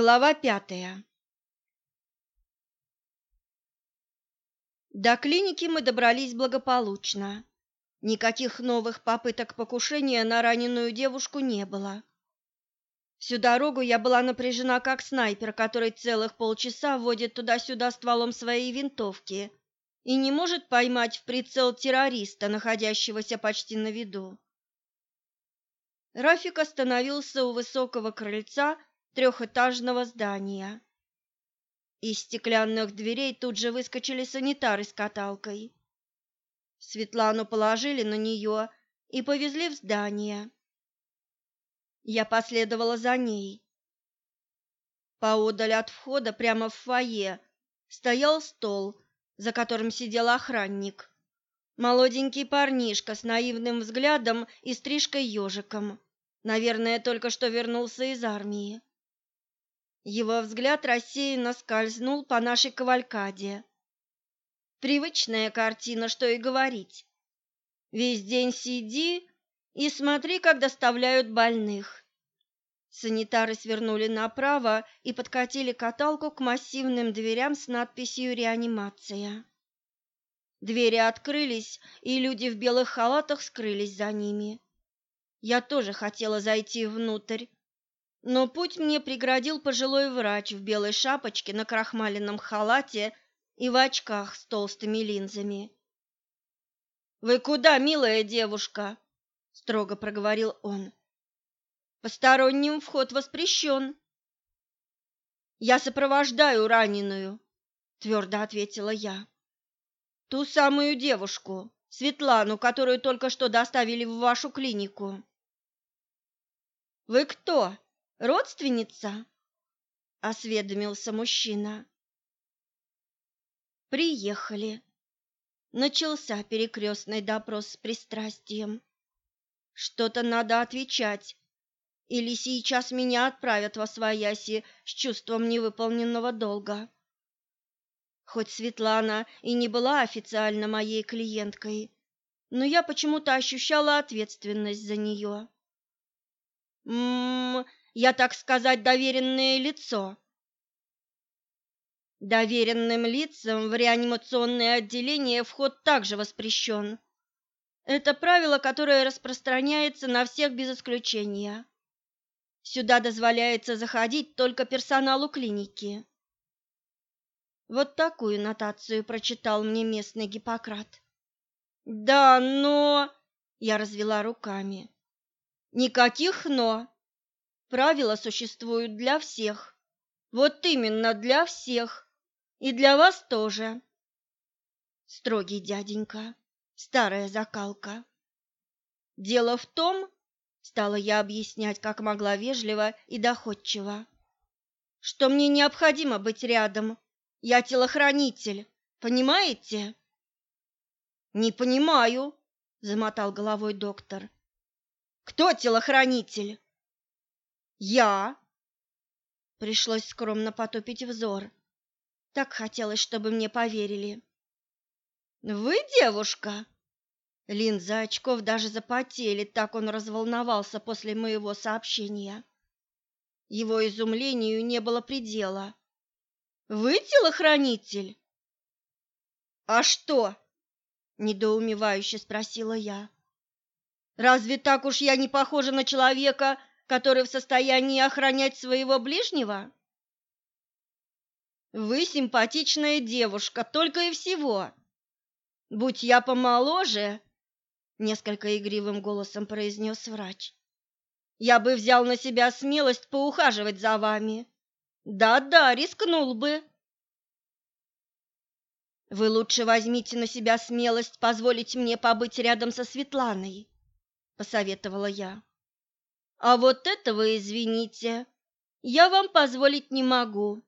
Глава пятая До клиники мы добрались благополучно. Никаких новых попыток покушения на раненую девушку не было. Всю дорогу я была напряжена как снайпер, который целых полчаса водит туда-сюда стволом своей винтовки и не может поймать в прицел террориста, находящегося почти на виду. Рафик остановился у высокого крыльца трехэтажного здания. Из стеклянных дверей тут же выскочили санитары с каталкой. Светлану положили на нее и повезли в здание. Я последовала за ней. Поодаль от входа, прямо в фойе, стоял стол, за которым сидел охранник. Молоденький парнишка с наивным взглядом и стрижкой ежиком. Наверное, только что вернулся из армии. Его взгляд рассеянно скользнул по нашей кавалькаде. Привычная картина, что и говорить. Весь день сиди и смотри, как доставляют больных. Санитары свернули направо и подкатили каталку к массивным дверям с надписью «Реанимация». Двери открылись, и люди в белых халатах скрылись за ними. Я тоже хотела зайти внутрь, но путь мне преградил пожилой врач в белой шапочке на крахмаленном халате и в очках с толстыми линзами. «Вы куда, милая девушка?» — строго проговорил он. «Посторонним вход воспрещен». «Я сопровождаю раненую», — твердо ответила я. «Ту самую девушку, Светлану, которую только что доставили в вашу клинику». «Вы кто?» Родственница? осведомился мужчина. Приехали. Начался перекрестный допрос с пристрастием. Что-то надо отвечать, или сейчас меня отправят во свояси с чувством невыполненного долга. Хоть Светлана и не была официально моей клиенткой, но я почему-то ощущала ответственность за нее. М-м, я, так сказать, доверенное лицо. Доверенным лицам в реанимационное отделение вход также воспрещен. Это правило, которое распространяется на всех без исключения. Сюда дозволяется заходить только персоналу клиники. Вот такую нотацию прочитал мне местный Гиппократ. Да, но я развела руками. Никаких но. Правила существуют для всех. Вот именно для всех. И для вас тоже. Строгий дяденька, старая закалка. Дело в том, стала я объяснять, как могла вежливо и доходчиво, что мне необходимо быть рядом. Я телохранитель, понимаете? Не понимаю, замотал головой доктор. Кто телохранитель? Я? Пришлось скромно потупить взор. Так хотелось, чтобы мне поверили. Вы девушка? Линзы очков даже запотели, так он разволновался после моего сообщения. Его изумлению не было предела. Вы телохранитель? А что? недоумевающе спросила я. Разве так уж я не похожа на человека, который в состоянии охранять своего ближнего? Вы симпатичная девушка, только и всего. Будь я помоложе, несколько игривым голосом произнес врач. Я бы взял на себя смелость поухаживать за вами. Да-да, рискнул бы. Вы лучше возьмите на себя смелость позволить мне побыть рядом со Светланой, посоветовала я. А вот этого, извините, я вам позволить не могу.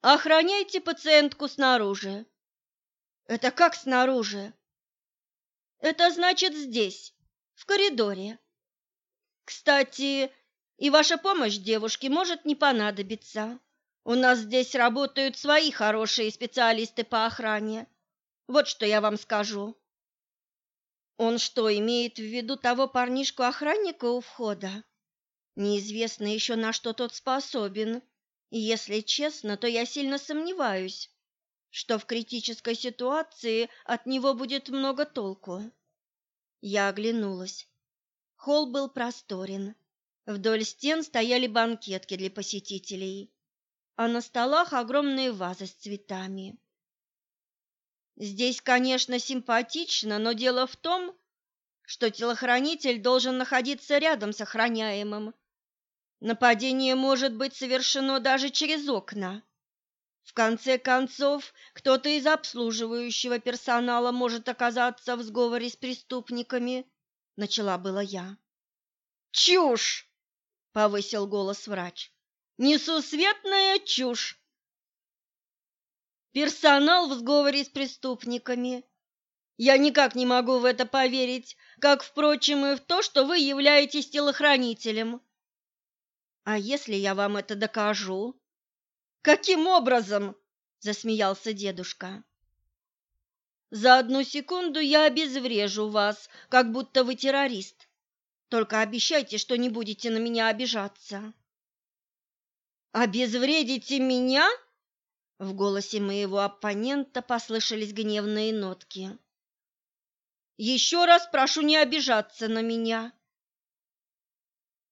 Охраняйте пациентку снаружи. Это как снаружи? Это значит здесь, в коридоре. Кстати, и ваша помощь девушке может не понадобиться. У нас здесь работают свои хорошие специалисты по охране. Вот что я вам скажу. Он что, имеет в виду того парнишку-охранника у входа? Неизвестно еще, на что тот способен, и если честно, то я сильно сомневаюсь, что в критической ситуации от него будет много толку. Я оглянулась. Холл был просторен. Вдоль стен стояли банкетки для посетителей, а на столах огромные вазы с цветами. Здесь, конечно, симпатично, но дело в том, что телохранитель должен находиться рядом с охраняемым. Нападение может быть совершено даже через окна. В конце концов, кто-то из обслуживающего персонала может оказаться в сговоре с преступниками, начала была я. Чушь, повысил голос врач. Несусветная чушь. Персонал в сговоре с преступниками. Я никак не могу в это поверить, как, впрочем, и в то, что вы являетесь телохранителем. А если я вам это докажу? Каким образом? засмеялся дедушка. За одну секунду я обезврежу вас, как будто вы террорист. Только обещайте, что не будете на меня обижаться. Обезвредите меня? В голосе моего оппонента послышались гневные нотки. Еще раз прошу не обижаться на меня.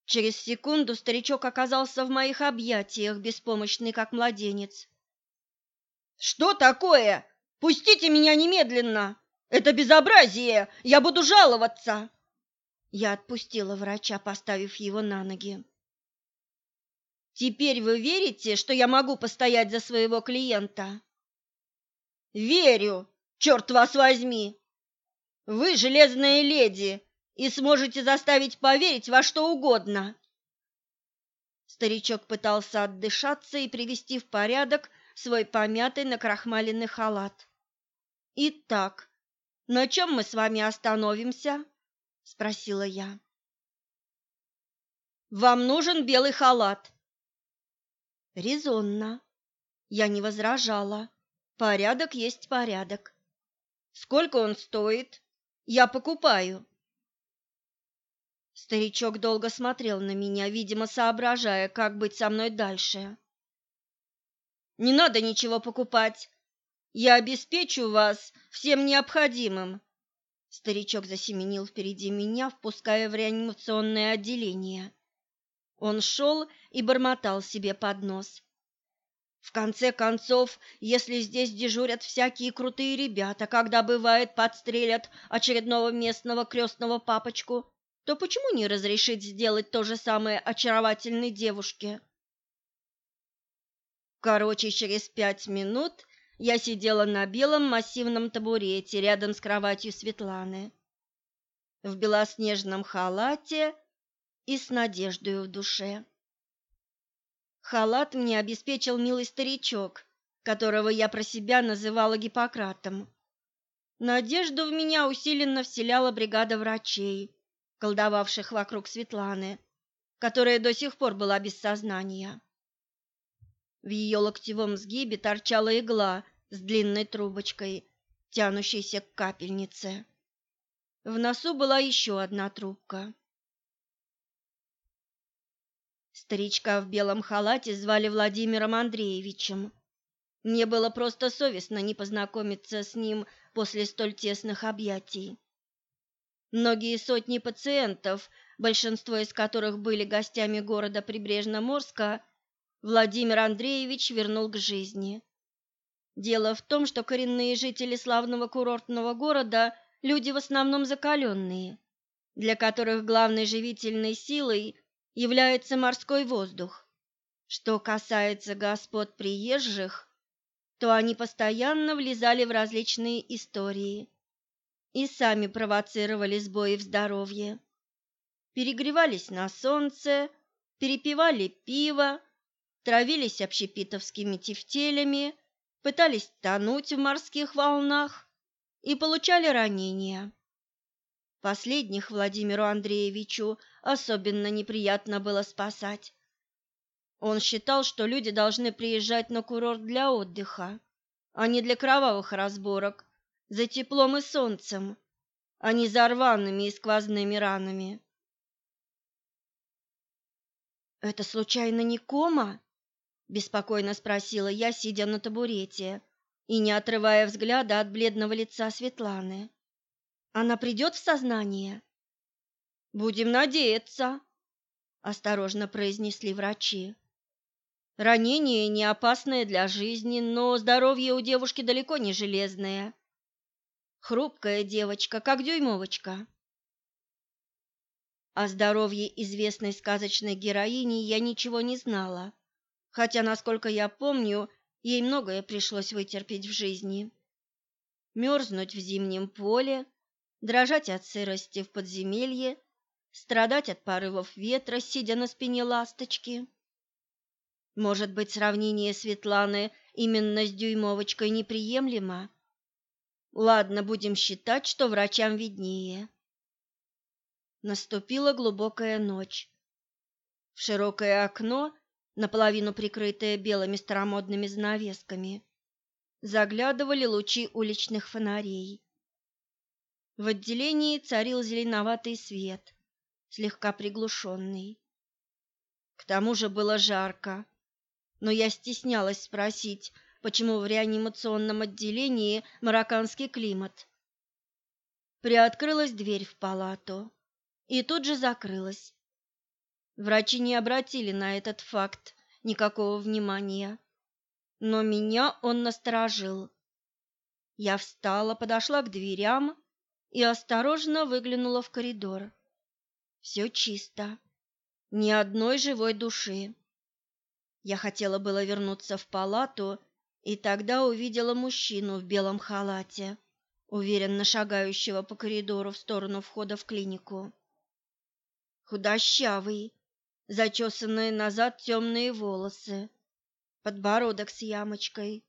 Через секунду старичок оказался в моих объятиях, беспомощный как младенец. Что такое? Пустите меня немедленно. Это безобразие. Я буду жаловаться. Я отпустила врача, поставив его на ноги. Теперь вы верите, что я могу постоять за своего клиента? Верю, черт вас возьми. Вы железная леди, и сможете заставить поверить во что угодно. Старичок пытался отдышаться и привести в порядок свой помятый накрахмаленный халат. Итак, на чем мы с вами остановимся? спросила я. Вам нужен белый халат. Резонно. Я не возражала. Порядок есть порядок. Сколько он стоит? Я покупаю. Старичок долго смотрел на меня, видимо, соображая, как быть со мной дальше. Не надо ничего покупать. Я обеспечу вас всем необходимым. Старичок засеменил впереди меня, впуская в реанимационное отделение. Он шел и бормотал себе под нос. В конце концов, если здесь дежурят всякие крутые ребята, когда бывает подстрелят очередного местного крестного папочку, то почему не разрешить сделать то же самое очаровательной девушке? Короче, через пять минут я сидела на белом массивном табурете рядом с кроватью Светланы, в белоснежном халате и с надеждой в душе. Халат мне обеспечил милый старичок, которого я про себя называла Гиппократом. Надежду в меня усиленно вселяла бригада врачей, колдовавших вокруг Светланы, которая до сих пор была без сознания. В ее локтевом сгибе торчала игла с длинной трубочкой, тянущейся к капельнице. В носу была еще одна трубка. Старичка в белом халате звали Владимиром Андреевичем. Мне было просто совестно не познакомиться с ним после столь тесных объятий. Многие сотни пациентов, большинство из которых были гостями города Прибрежноморска, Владимир Андреевич вернул к жизни. Дело в том, что коренные жители славного курортного города – люди в основном закаленные, для которых главной живительной силой является морской воздух. Что касается господ приезжих, то они постоянно влезали в различные истории – и сами провоцировали сбои в здоровье. Перегревались на солнце, перепивали пиво, травились общепитовскими тефтелями, пытались тонуть в морских волнах и получали ранения. Последних Владимиру Андреевичу особенно неприятно было спасать. Он считал, что люди должны приезжать на курорт для отдыха, а не для кровавых разборок за теплом и солнцем, а не за рваными и сквозными ранами. Это случайно не кома? беспокойно спросила я, сидя на табурете и не отрывая взгляда от бледного лица Светланы. Она придет в сознание? Будем надеяться, осторожно произнесли врачи. Ранение не опасное для жизни, но здоровье у девушки далеко не железное. Хрупкая девочка, как дюймовочка. О здоровье известной сказочной героини я ничего не знала, хотя, насколько я помню, ей многое пришлось вытерпеть в жизни. Мерзнуть в зимнем поле, дрожать от сырости в подземелье, страдать от порывов ветра, сидя на спине ласточки. Может быть, сравнение Светланы именно с дюймовочкой неприемлемо? Ладно, будем считать, что врачам виднее. Наступила глубокая ночь. В широкое окно, наполовину прикрытое белыми старомодными занавесками, заглядывали лучи уличных фонарей. В отделении царил зеленоватый свет, слегка приглушенный. К тому же было жарко, но я стеснялась спросить, почему в реанимационном отделении марокканский климат. Приоткрылась дверь в палату и тут же закрылась. Врачи не обратили на этот факт никакого внимания, но меня он насторожил. Я встала, подошла к дверям и осторожно выглянула в коридор. Все чисто, ни одной живой души. Я хотела было вернуться в палату, и тогда увидела мужчину в белом халате, уверенно шагающего по коридору в сторону входа в клинику худощавый, зачесанные назад темные волосы, подбородок с ямочкой,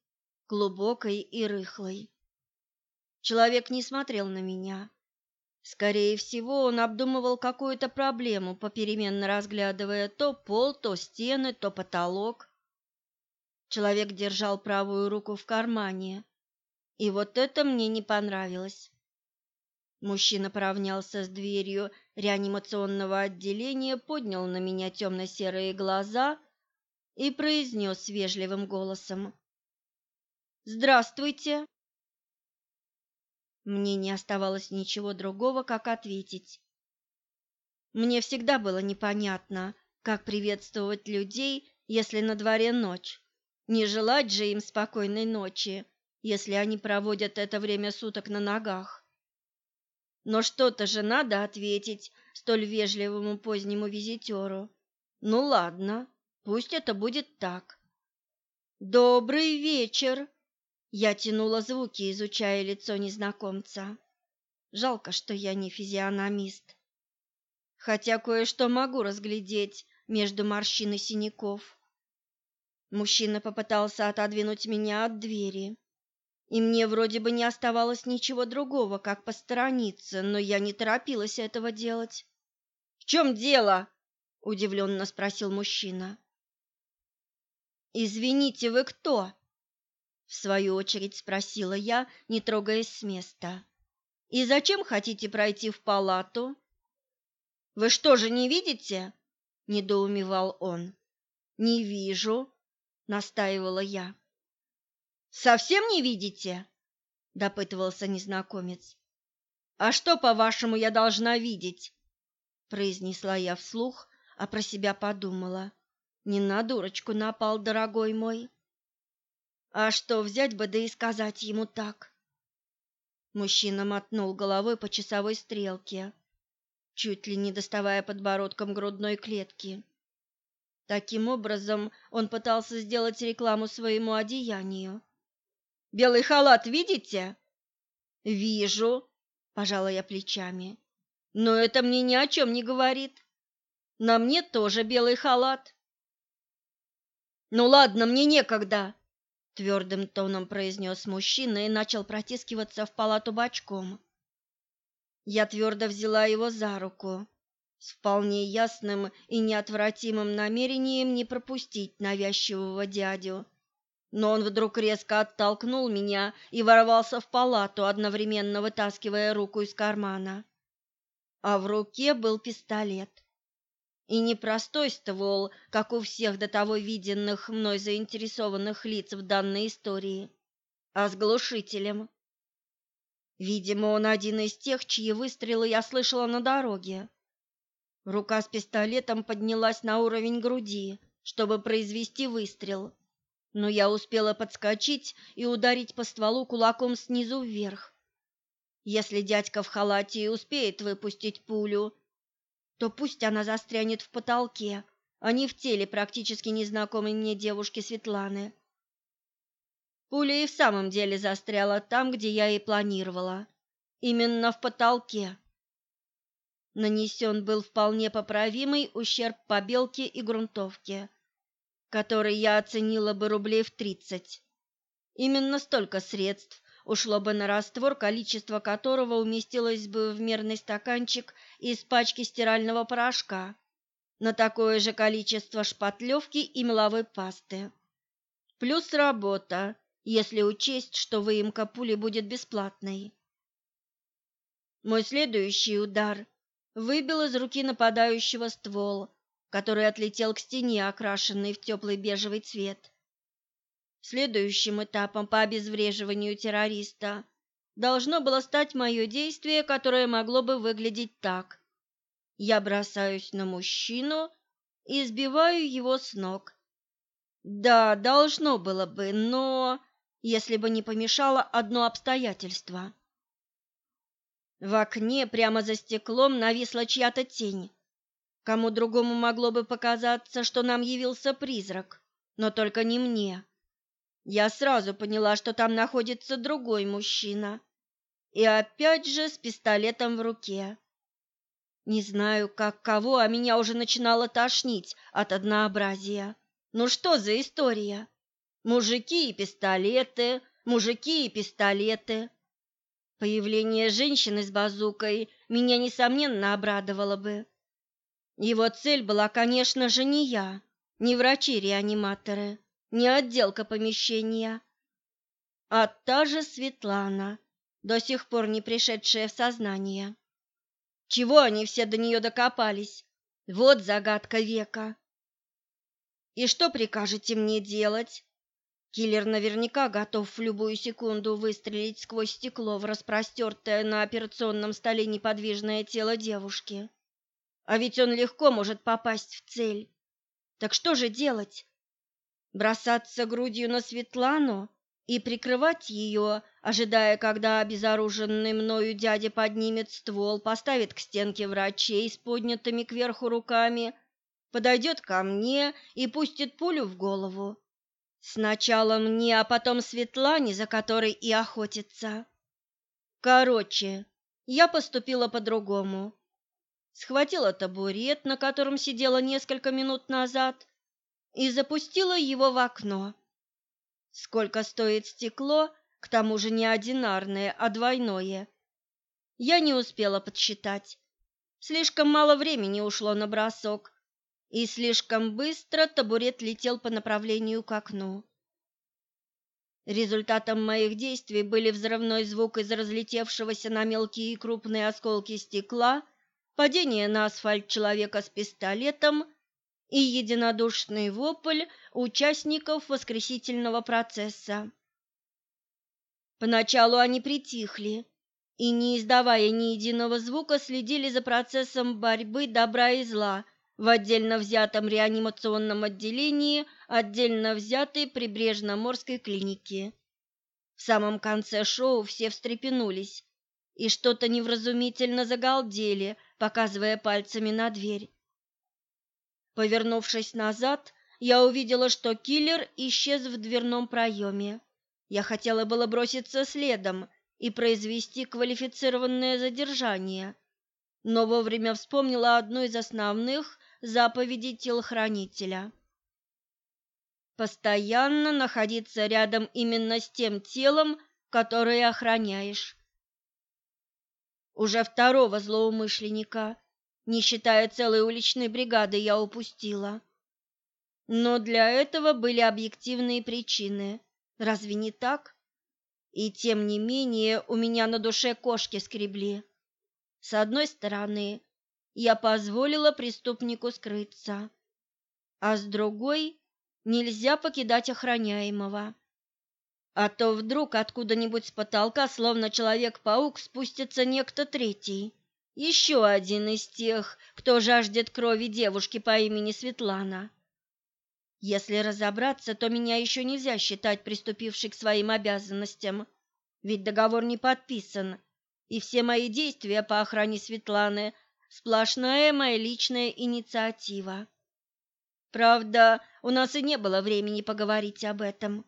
глубокой и рыхлой. Человек не смотрел на меня. Скорее всего, он обдумывал какую-то проблему, попеременно разглядывая то пол, то стены, то потолок. Человек держал правую руку в кармане, и вот это мне не понравилось. Мужчина поравнялся с дверью реанимационного отделения, поднял на меня темно-серые глаза и произнес вежливым голосом. «Здравствуйте!» Мне не оставалось ничего другого, как ответить. Мне всегда было непонятно, как приветствовать людей, если на дворе ночь. Не желать же им спокойной ночи, если они проводят это время суток на ногах. Но что-то же надо ответить столь вежливому позднему визитеру. Ну ладно, пусть это будет так. Добрый вечер. Я тянула звуки, изучая лицо незнакомца. Жалко, что я не физиономист. Хотя кое-что могу разглядеть между морщин и синяков. Мужчина попытался отодвинуть меня от двери и мне вроде бы не оставалось ничего другого, как посторониться, но я не торопилась этого делать. «В чем дело?» – удивленно спросил мужчина. «Извините, вы кто?» – в свою очередь спросила я, не трогаясь с места. «И зачем хотите пройти в палату?» «Вы что же не видите?» – недоумевал он. «Не вижу», – настаивала я. Совсем не видите? допытывался незнакомец. А что, по-вашему, я должна видеть? произнесла я вслух, а про себя подумала. Не на дурочку напал, дорогой мой. А что, взять бы да и сказать ему так? Мужчина мотнул головой по часовой стрелке, чуть ли не доставая подбородком грудной клетки. Таким образом, он пытался сделать рекламу своему одеянию. Белый халат видите? Вижу, пожала я плечами. Но это мне ни о чем не говорит. На мне тоже белый халат. Ну ладно, мне некогда, твердым тоном произнес мужчина и начал протискиваться в палату бочком. Я твердо взяла его за руку, с вполне ясным и неотвратимым намерением не пропустить навязчивого дядю но он вдруг резко оттолкнул меня и ворвался в палату, одновременно вытаскивая руку из кармана. А в руке был пистолет. И не простой ствол, как у всех до того виденных мной заинтересованных лиц в данной истории, а с глушителем. Видимо, он один из тех, чьи выстрелы я слышала на дороге. Рука с пистолетом поднялась на уровень груди, чтобы произвести выстрел, но я успела подскочить и ударить по стволу кулаком снизу вверх. Если дядька в халате и успеет выпустить пулю, то пусть она застрянет в потолке, а не в теле практически незнакомой мне девушки Светланы. Пуля и в самом деле застряла там, где я и планировала, именно в потолке. Нанесен был вполне поправимый ущерб побелке и грунтовке, который я оценила бы рублей в тридцать. Именно столько средств ушло бы на раствор, количество которого уместилось бы в мерный стаканчик из пачки стирального порошка, на такое же количество шпатлевки и меловой пасты. Плюс работа, если учесть, что выемка пули будет бесплатной. Мой следующий удар выбил из руки нападающего ствол, который отлетел к стене, окрашенной в теплый бежевый цвет. Следующим этапом по обезвреживанию террориста должно было стать мое действие, которое могло бы выглядеть так. Я бросаюсь на мужчину и сбиваю его с ног. Да, должно было бы, но если бы не помешало одно обстоятельство. В окне прямо за стеклом нависла чья-то тень. Кому другому могло бы показаться, что нам явился призрак, но только не мне. Я сразу поняла, что там находится другой мужчина. И опять же с пистолетом в руке. Не знаю, как кого, а меня уже начинало тошнить от однообразия. Ну что за история? Мужики и пистолеты, мужики и пистолеты. Появление женщины с базукой меня, несомненно, обрадовало бы. Его цель была, конечно же, не я, не врачи-реаниматоры, не отделка помещения, а та же Светлана, до сих пор не пришедшая в сознание. Чего они все до нее докопались? Вот загадка века. И что прикажете мне делать? Киллер наверняка готов в любую секунду выстрелить сквозь стекло в распростертое на операционном столе неподвижное тело девушки. А ведь он легко может попасть в цель. Так что же делать? Бросаться грудью на Светлану и прикрывать ее, ожидая, когда обезоруженный мною дядя поднимет ствол, поставит к стенке врачей с поднятыми кверху руками, подойдет ко мне и пустит пулю в голову. Сначала мне, а потом Светлане, за которой и охотится. Короче, я поступила по-другому. Схватила табурет, на котором сидела несколько минут назад, и запустила его в окно. Сколько стоит стекло, к тому же не одинарное, а двойное. Я не успела подсчитать. Слишком мало времени ушло на бросок, и слишком быстро табурет летел по направлению к окну. Результатом моих действий были взрывной звук из разлетевшегося на мелкие и крупные осколки стекла, падение на асфальт человека с пистолетом и единодушный вопль участников воскресительного процесса. Поначалу они притихли и, не издавая ни единого звука, следили за процессом борьбы добра и зла – в отдельно взятом реанимационном отделении отдельно взятой прибрежно-морской клиники. В самом конце шоу все встрепенулись и что-то невразумительно загалдели, показывая пальцами на дверь. Повернувшись назад, я увидела, что киллер исчез в дверном проеме. Я хотела было броситься следом и произвести квалифицированное задержание, но вовремя вспомнила одну из основных заповеди телохранителя. Постоянно находиться рядом именно с тем телом, которое охраняешь. Уже второго злоумышленника, не считая целой уличной бригады, я упустила. Но для этого были объективные причины. Разве не так? И тем не менее у меня на душе кошки скребли. С одной стороны, я позволила преступнику скрыться, а с другой нельзя покидать охраняемого. А то вдруг откуда-нибудь с потолка, словно человек-паук, спустится некто третий, еще один из тех, кто жаждет крови девушки по имени Светлана. Если разобраться, то меня еще нельзя считать приступившей к своим обязанностям, ведь договор не подписан, и все мои действия по охране Светланы – сплошная моя личная инициатива. Правда, у нас и не было времени поговорить об этом.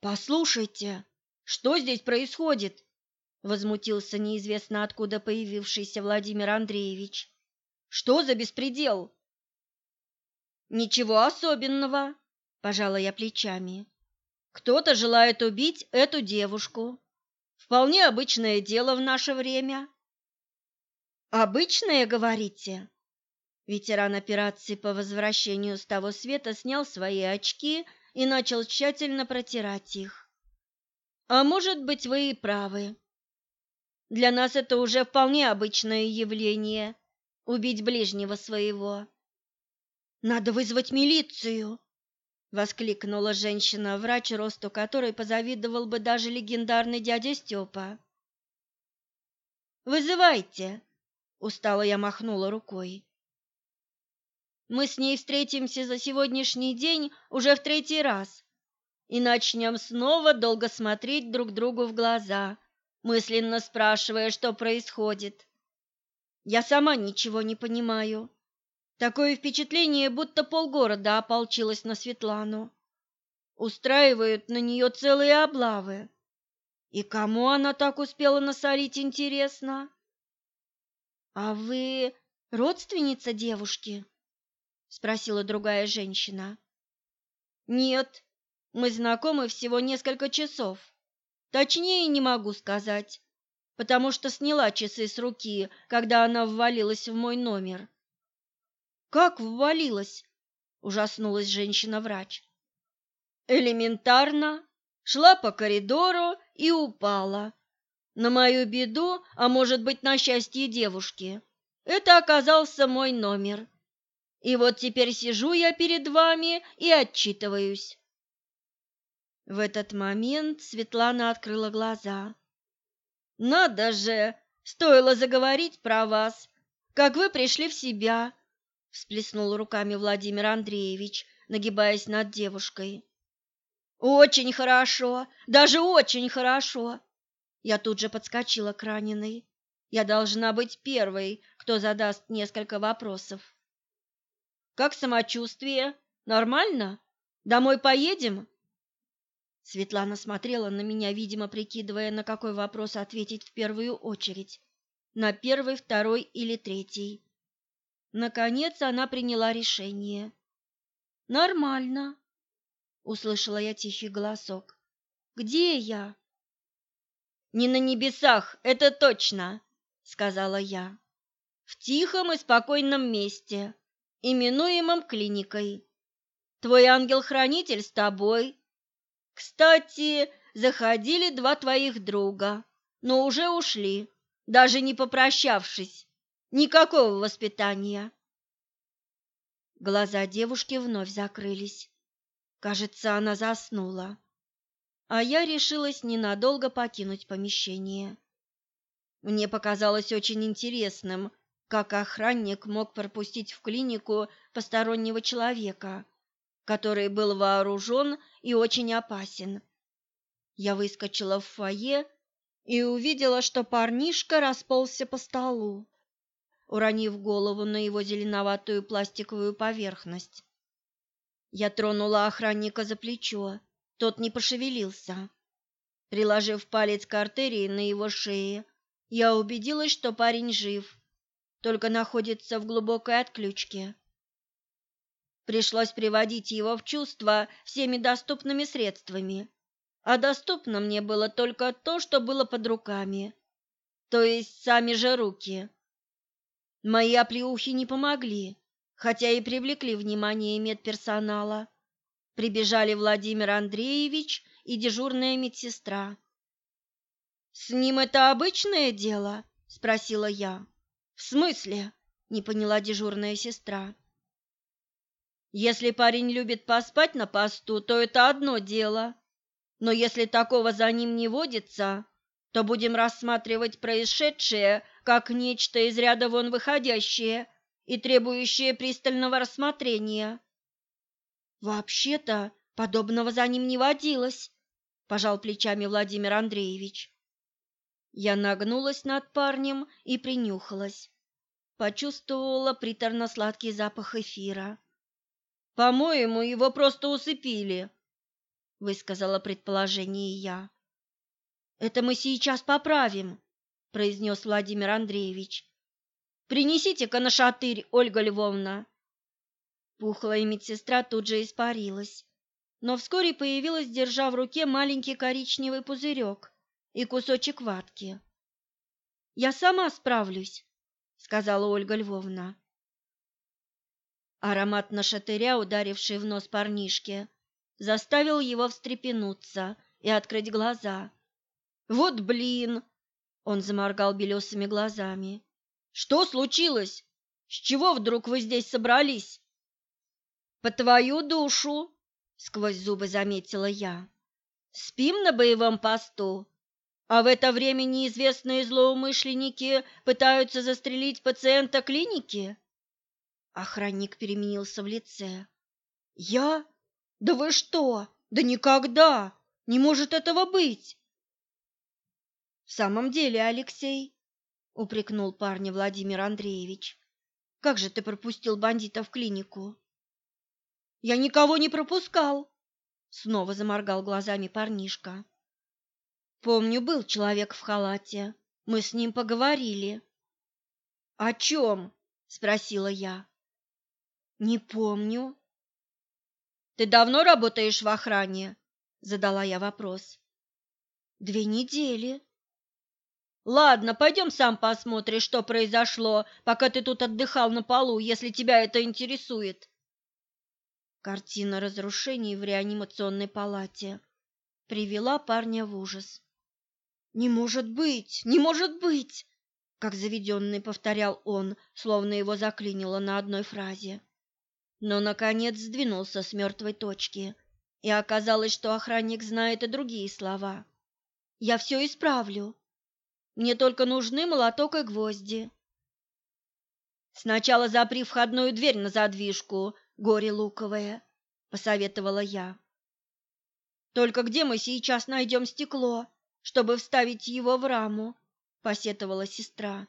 «Послушайте, что здесь происходит?» – возмутился неизвестно откуда появившийся Владимир Андреевич. «Что за беспредел?» «Ничего особенного», – пожала я плечами. «Кто-то желает убить эту девушку. Вполне обычное дело в наше время». «Обычное, говорите?» Ветеран операции по возвращению с того света снял свои очки и начал тщательно протирать их. А может быть, вы и правы. Для нас это уже вполне обычное явление — убить ближнего своего. Надо вызвать милицию, воскликнула женщина-врач, росту которой позавидовал бы даже легендарный дядя Степа. Вызывайте, устало я махнула рукой. Мы с ней встретимся за сегодняшний день уже в третий раз и начнем снова долго смотреть друг другу в глаза, мысленно спрашивая, что происходит. Я сама ничего не понимаю. Такое впечатление, будто полгорода ополчилось на Светлану. Устраивают на нее целые облавы. И кому она так успела насолить, интересно? А вы родственница девушки? спросила другая женщина. Нет, мы знакомы всего несколько часов. Точнее не могу сказать, потому что сняла часы с руки, когда она ввалилась в мой номер. Как ввалилась? ужаснулась женщина-врач. Элементарно, шла по коридору и упала. На мою беду, а может быть, на счастье девушки. Это оказался мой номер. И вот теперь сижу я перед вами и отчитываюсь. В этот момент Светлана открыла глаза. Надо же, стоило заговорить про вас, как вы пришли в себя, всплеснул руками Владимир Андреевич, нагибаясь над девушкой. Очень хорошо, даже очень хорошо. Я тут же подскочила к раненой. Я должна быть первой, кто задаст несколько вопросов. Как самочувствие? Нормально? Домой поедем? Светлана смотрела на меня, видимо, прикидывая, на какой вопрос ответить в первую очередь. На первый, второй или третий. Наконец она приняла решение. Нормально, услышала я тихий голосок. Где я? Не на небесах, это точно, сказала я. В тихом и спокойном месте именуемом клиникой. Твой ангел-хранитель с тобой. Кстати, заходили два твоих друга, но уже ушли, даже не попрощавшись. Никакого воспитания. Глаза девушки вновь закрылись. Кажется, она заснула. А я решилась ненадолго покинуть помещение. Мне показалось очень интересным, как охранник мог пропустить в клинику постороннего человека, который был вооружен и очень опасен? Я выскочила в фойе и увидела, что парнишка расползся по столу, уронив голову на его зеленоватую пластиковую поверхность. Я тронула охранника за плечо, тот не пошевелился. Приложив палец к артерии на его шее, я убедилась, что парень жив только находится в глубокой отключке. Пришлось приводить его в чувство всеми доступными средствами, а доступно мне было только то, что было под руками, то есть сами же руки. Мои оплеухи не помогли, хотя и привлекли внимание медперсонала. Прибежали Владимир Андреевич и дежурная медсестра. «С ним это обычное дело?» – спросила я. В смысле? Не поняла дежурная сестра. Если парень любит поспать на посту, то это одно дело. Но если такого за ним не водится, то будем рассматривать происшедшее как нечто из ряда вон выходящее и требующее пристального рассмотрения. Вообще-то подобного за ним не водилось, пожал плечами Владимир Андреевич. Я нагнулась над парнем и принюхалась. Почувствовала приторно-сладкий запах эфира. По-моему, его просто усыпили, высказала предположение я. Это мы сейчас поправим, произнес Владимир Андреевич. Принесите-ка на шатырь, Ольга Львовна. Пухлая медсестра тут же испарилась, но вскоре появилась, держа в руке маленький коричневый пузырек и кусочек ватки. «Я сама справлюсь», — сказала Ольга Львовна. Аромат нашатыря, ударивший в нос парнишке, заставил его встрепенуться и открыть глаза. «Вот блин!» — он заморгал белесыми глазами. «Что случилось? С чего вдруг вы здесь собрались?» «По твою душу!» — сквозь зубы заметила я. «Спим на боевом посту, а в это время неизвестные злоумышленники пытаются застрелить пациента клиники?» Охранник переменился в лице. «Я? Да вы что? Да никогда! Не может этого быть!» «В самом деле, Алексей», — упрекнул парня Владимир Андреевич, — «как же ты пропустил бандита в клинику?» «Я никого не пропускал», — снова заморгал глазами парнишка. «Помню, был человек в халате. Мы с ним поговорили». «О чем?» — спросила я. Не помню. Ты давно работаешь в охране? Задала я вопрос. Две недели. Ладно, пойдем сам посмотришь, что произошло, пока ты тут отдыхал на полу, если тебя это интересует. Картина разрушений в реанимационной палате привела парня в ужас. «Не может быть! Не может быть!» Как заведенный повторял он, словно его заклинило на одной фразе но, наконец, сдвинулся с мертвой точки, и оказалось, что охранник знает и другие слова. «Я все исправлю. Мне только нужны молоток и гвозди». «Сначала запри входную дверь на задвижку, горе луковое», — посоветовала я. «Только где мы сейчас найдем стекло, чтобы вставить его в раму?» — посетовала сестра.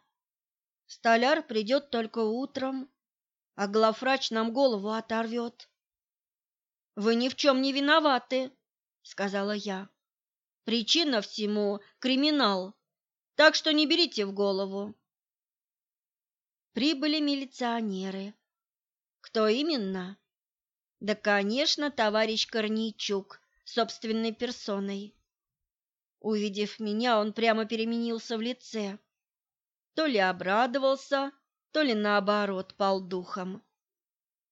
«Столяр придет только утром» а главврач нам голову оторвет. Вы ни в чем не виноваты, сказала я. Причина всему криминал, так что не берите в голову. Прибыли милиционеры. Кто именно? Да, конечно, товарищ Корнейчук собственной персоной. Увидев меня, он прямо переменился в лице. То ли обрадовался, то ли наоборот пал духом.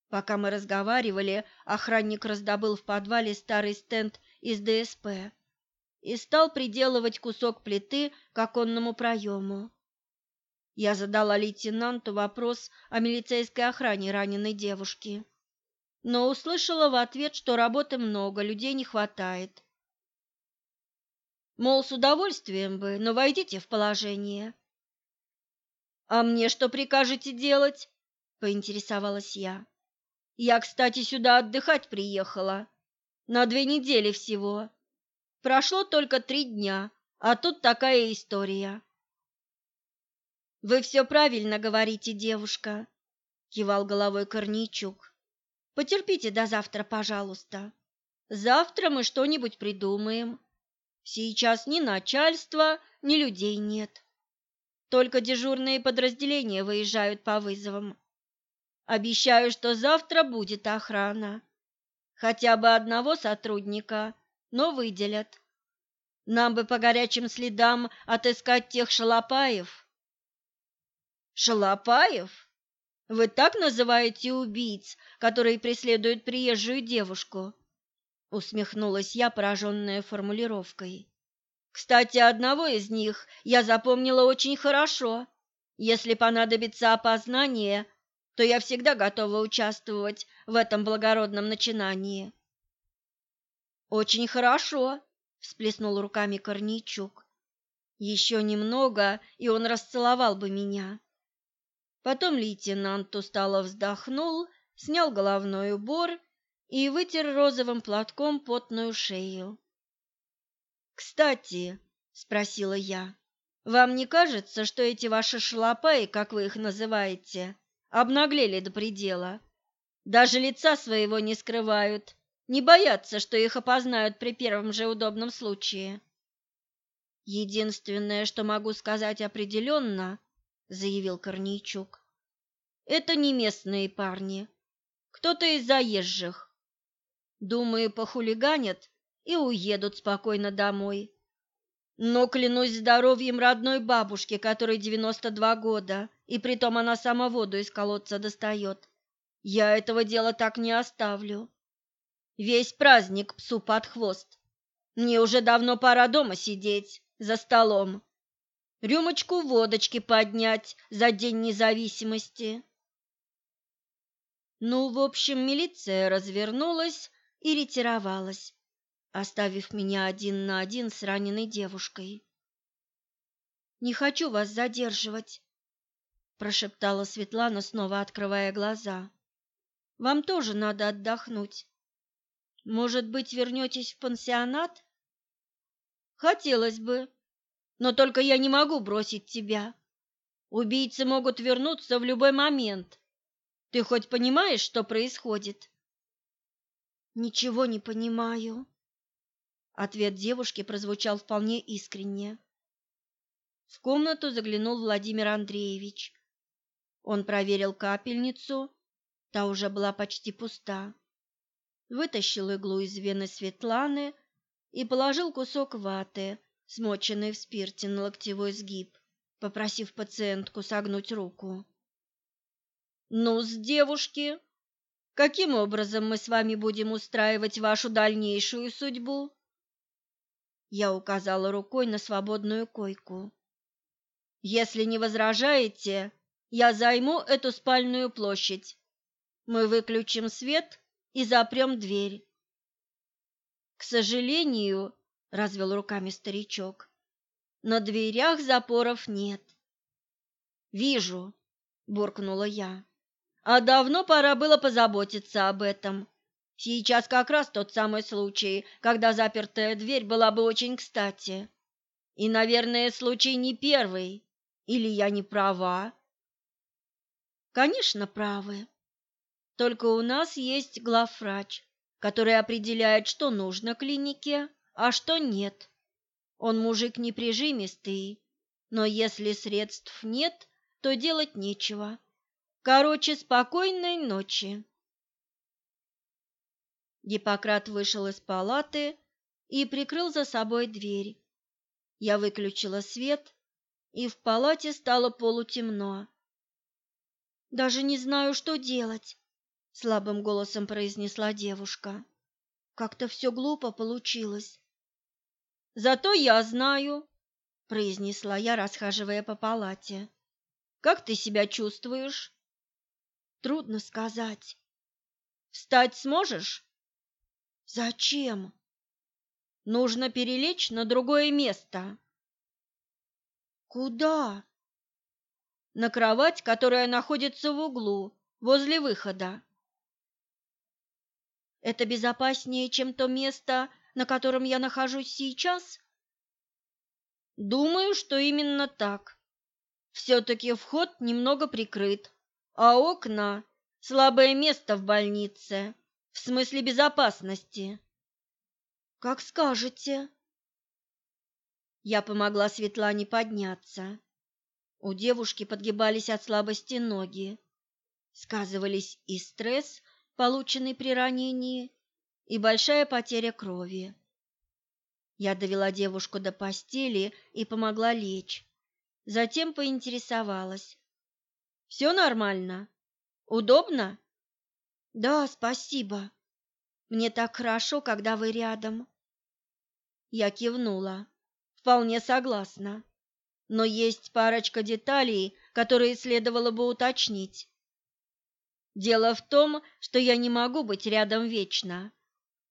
Пока мы разговаривали, охранник раздобыл в подвале старый стенд из ДСП и стал приделывать кусок плиты к оконному проему. Я задала лейтенанту вопрос о милицейской охране раненой девушки, но услышала в ответ, что работы много, людей не хватает. Мол, с удовольствием бы, но войдите в положение. «А мне что прикажете делать?» – поинтересовалась я. «Я, кстати, сюда отдыхать приехала. На две недели всего. Прошло только три дня, а тут такая история». «Вы все правильно говорите, девушка», – кивал головой Корнейчук. «Потерпите до завтра, пожалуйста. Завтра мы что-нибудь придумаем. Сейчас ни начальства, ни людей нет». Только дежурные подразделения выезжают по вызовам. Обещаю, что завтра будет охрана. Хотя бы одного сотрудника, но выделят. Нам бы по горячим следам отыскать тех шалопаев. Шалопаев? Вы так называете убийц, которые преследуют приезжую девушку? Усмехнулась я, пораженная формулировкой. Кстати, одного из них я запомнила очень хорошо. Если понадобится опознание, то я всегда готова участвовать в этом благородном начинании. Очень хорошо, всплеснул руками Корнейчук. Еще немного, и он расцеловал бы меня. Потом лейтенант устало вздохнул, снял головной убор и вытер розовым платком потную шею. «Кстати», — спросила я, — «вам не кажется, что эти ваши шалопаи, как вы их называете, обнаглели до предела? Даже лица своего не скрывают, не боятся, что их опознают при первом же удобном случае?» Единственное, что могу сказать определенно, заявил Корнейчук, это не местные парни, кто-то из заезжих. Думаю, похулиганят и уедут спокойно домой. Но клянусь здоровьем родной бабушки, которой 92 года, и притом она сама воду из колодца достает. Я этого дела так не оставлю. Весь праздник псу под хвост. Мне уже давно пора дома сидеть за столом, рюмочку водочки поднять за День независимости. Ну, в общем, милиция развернулась и ретировалась, оставив меня один на один с раненой девушкой. «Не хочу вас задерживать», – прошептала Светлана, снова открывая глаза. «Вам тоже надо отдохнуть. Может быть, вернетесь в пансионат?» Хотелось бы, но только я не могу бросить тебя. Убийцы могут вернуться в любой момент. Ты хоть понимаешь, что происходит? Ничего не понимаю. Ответ девушки прозвучал вполне искренне. В комнату заглянул Владимир Андреевич. Он проверил капельницу, та уже была почти пуста. Вытащил иглу из вены Светланы и положил кусок ваты, смоченный в спирте, на локтевой сгиб, попросив пациентку согнуть руку. ну с девушки, каким образом мы с вами будем устраивать вашу дальнейшую судьбу?» Я указала рукой на свободную койку. «Если не возражаете, я займу эту спальную площадь. Мы выключим свет и запрем дверь. К сожалению, развел руками старичок. На дверях запоров нет. Вижу, буркнула я. А давно пора было позаботиться об этом. Сейчас как раз тот самый случай, когда запертая дверь была бы очень кстати. И, наверное, случай не первый. Или я не права? Конечно, правы. Только у нас есть главврач, который определяет, что нужно клинике, а что нет. Он мужик неприжимистый, но если средств нет, то делать нечего. Короче, спокойной ночи. Гиппократ вышел из палаты и прикрыл за собой дверь. Я выключила свет, и в палате стало полутемно. Даже не знаю, что делать, слабым голосом произнесла девушка. Как-то все глупо получилось. Зато я знаю, произнесла я, расхаживая по палате. Как ты себя чувствуешь? Трудно сказать. Встать сможешь? Зачем? Нужно перелечь на другое место. Куда? На кровать, которая находится в углу, возле выхода. Это безопаснее, чем то место, на котором я нахожусь сейчас? Думаю, что именно так. Все-таки вход немного прикрыт, а окна – слабое место в больнице, в смысле безопасности. Как скажете. Я помогла Светлане подняться. У девушки подгибались от слабости ноги. Сказывались и стресс, полученный при ранении, и большая потеря крови. Я довела девушку до постели и помогла лечь. Затем поинтересовалась. «Все нормально? Удобно?» «Да, спасибо. Мне так хорошо, когда вы рядом». Я кивнула. «Вполне согласна. Но есть парочка деталей, которые следовало бы уточнить. Дело в том, что я не могу быть рядом вечно.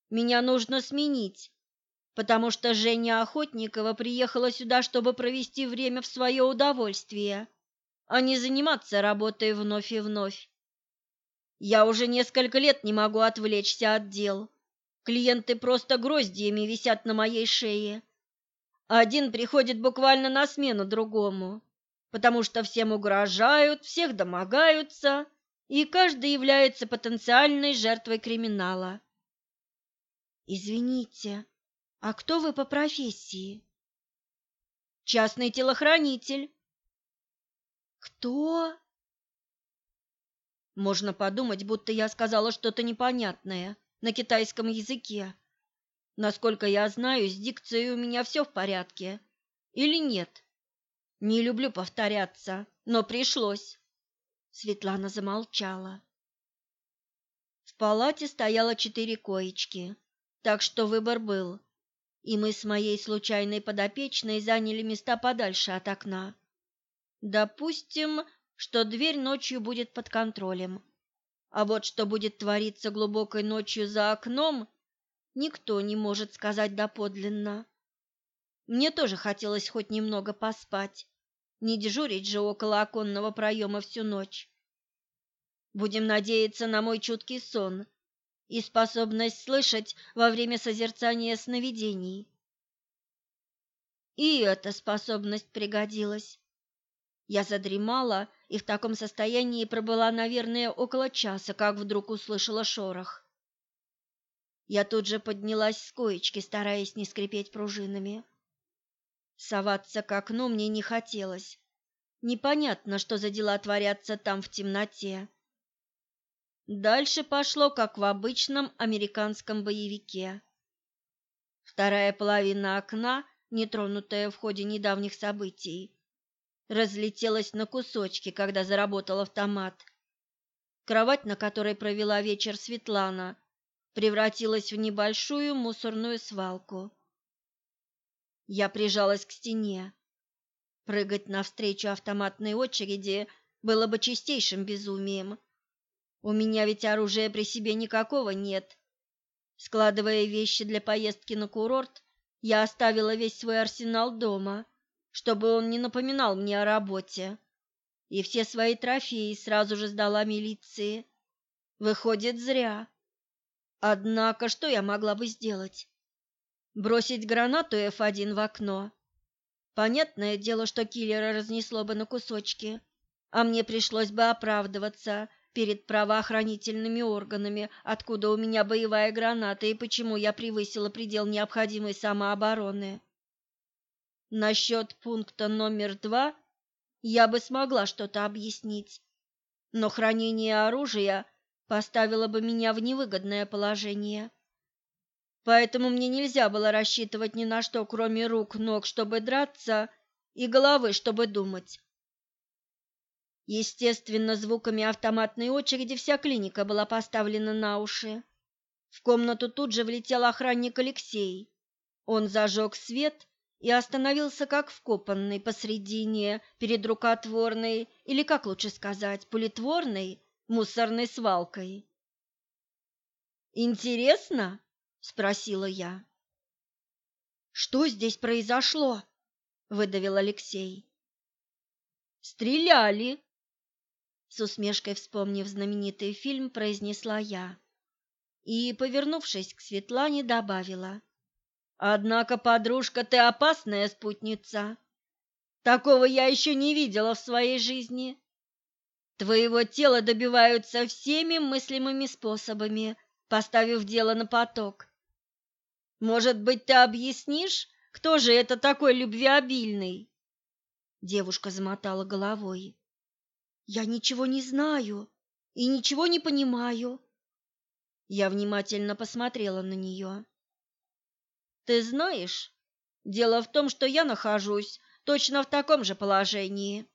Меня нужно сменить, потому что Женя Охотникова приехала сюда, чтобы провести время в свое удовольствие, а не заниматься работой вновь и вновь. Я уже несколько лет не могу отвлечься от дел. Клиенты просто гроздьями висят на моей шее. Один приходит буквально на смену другому, потому что всем угрожают, всех домогаются, и каждый является потенциальной жертвой криминала. Извините, а кто вы по профессии? Частный телохранитель. Кто? Можно подумать, будто я сказала что-то непонятное на китайском языке. Насколько я знаю, с дикцией у меня все в порядке. Или нет? Не люблю повторяться, но пришлось. Светлана замолчала. В палате стояло четыре коечки, так что выбор был, и мы с моей случайной подопечной заняли места подальше от окна. Допустим, что дверь ночью будет под контролем. А вот что будет твориться глубокой ночью за окном, никто не может сказать доподлинно. Мне тоже хотелось хоть немного поспать, не дежурить же около оконного проема всю ночь. Будем надеяться на мой чуткий сон и способность слышать во время созерцания сновидений. И эта способность пригодилась. Я задремала и в таком состоянии пробыла, наверное, около часа, как вдруг услышала шорох. Я тут же поднялась с коечки, стараясь не скрипеть пружинами. Соваться к окну мне не хотелось. Непонятно, что за дела творятся там в темноте. Дальше пошло, как в обычном американском боевике. Вторая половина окна, нетронутая в ходе недавних событий, разлетелась на кусочки, когда заработал автомат. Кровать, на которой провела вечер Светлана, превратилась в небольшую мусорную свалку. Я прижалась к стене. Прыгать навстречу автоматной очереди было бы чистейшим безумием. У меня ведь оружия при себе никакого нет. Складывая вещи для поездки на курорт, я оставила весь свой арсенал дома, чтобы он не напоминал мне о работе. И все свои трофеи сразу же сдала милиции. Выходит, зря. Однако, что я могла бы сделать? Бросить гранату F1 в окно? Понятное дело, что киллера разнесло бы на кусочки, а мне пришлось бы оправдываться перед правоохранительными органами, откуда у меня боевая граната и почему я превысила предел необходимой самообороны. Насчет пункта номер два я бы смогла что-то объяснить, но хранение оружия поставила бы меня в невыгодное положение. Поэтому мне нельзя было рассчитывать ни на что, кроме рук, ног, чтобы драться, и головы, чтобы думать. Естественно, звуками автоматной очереди вся клиника была поставлена на уши. В комнату тут же влетел охранник Алексей. Он зажег свет и остановился как вкопанный посредине перед рукотворной, или, как лучше сказать, пулетворной мусорной свалкой. «Интересно?» — спросила я. «Что здесь произошло?» — выдавил Алексей. «Стреляли!» С усмешкой вспомнив знаменитый фильм, произнесла я и, повернувшись к Светлане, добавила. «Однако, подружка, ты опасная спутница. Такого я еще не видела в своей жизни. Твоего тела добиваются всеми мыслимыми способами, поставив дело на поток. Может быть, ты объяснишь, кто же это такой любвеобильный?» Девушка замотала головой. «Я ничего не знаю и ничего не понимаю». Я внимательно посмотрела на нее. «Ты знаешь, дело в том, что я нахожусь точно в таком же положении.